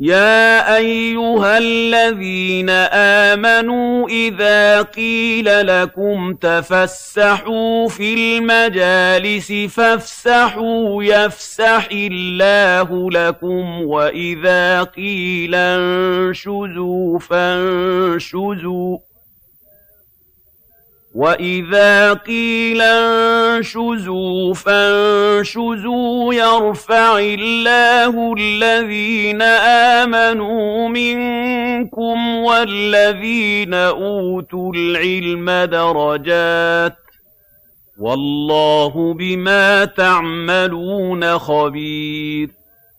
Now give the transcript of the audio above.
يَا أَيُّهَا الَّذِينَ آمَنُوا إِذَا قِيلَ لَكُمْ تَفَسَّحُوا فِي الْمَجَالِسِ فَافْسَحُوا يَفْسَحِ اللَّهُ لَكُمْ وَإِذَا قِيلَ انشُزُوا فَانشُزُوا وَإِذَا قِيلَ انشُزُوا فَانشُزُوا يَرْفَعِ اللَّهُ الَّذِينَ آمَنُوا مِنكُمْ وَالَّذِينَ أُوتُوا الْعِلْمَ دَرَجَاتٍ ۚ. وَاللَّهُ بِمَا تَعْمَلُونَ خَبِيرٌ.